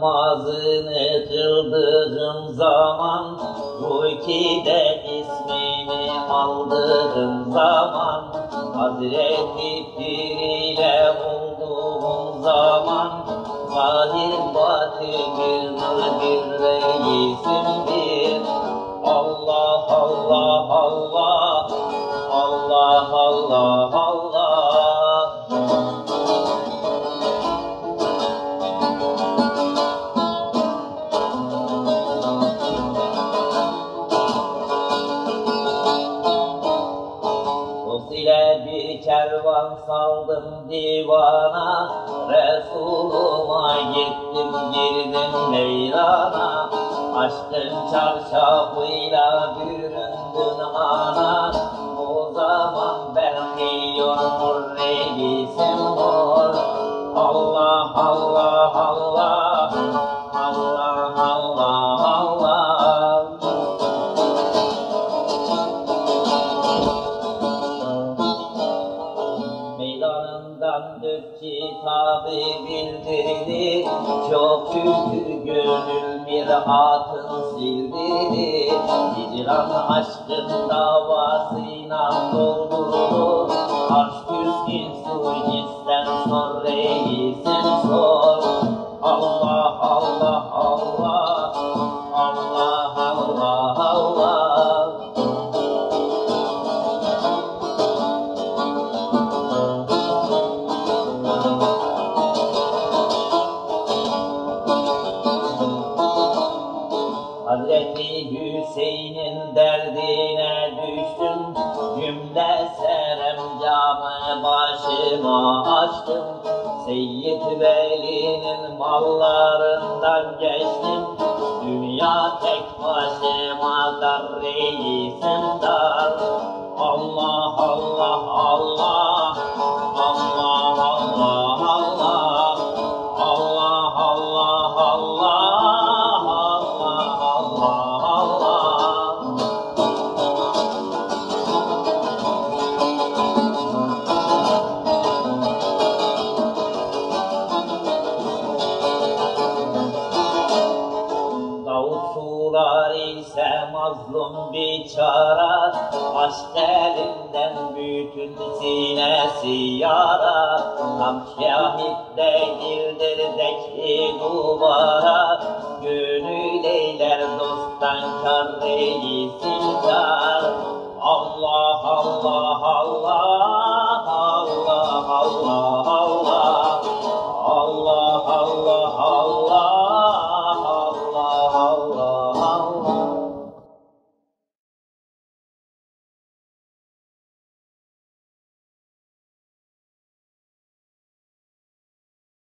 namazını kıldığım zaman Ruki'de ismini aldığım zaman Hazreti Pir ile olduğum zaman Zahir batı bir nur bir reisim Allah Allah Allah bir kervan saldım divana Resuluma gittim girdim meydana. Açtım çarşafıyla büründün ana. O zaman belki yormur reisim mor Allah Allah Allah Dört kitabı bildirdi. Çok şükür gönül bir hatın sildirdi Hicran aşkın davasıyla doldurdu. Arş Hüseyin'in derdine düştüm. Cümle seremcamı başıma açtım. Seyyid Veli'nin mallarından geçtim. Dünya tek başıma dar reisim dar Allah Allah Allah Allah Allah Allah Allah Allah Allah mazlum biçara Aşk elinden bütün sinesi yara Tam şahit değildir deki duvara Gönül eyler dosttan kar Allah Allah Allah Allah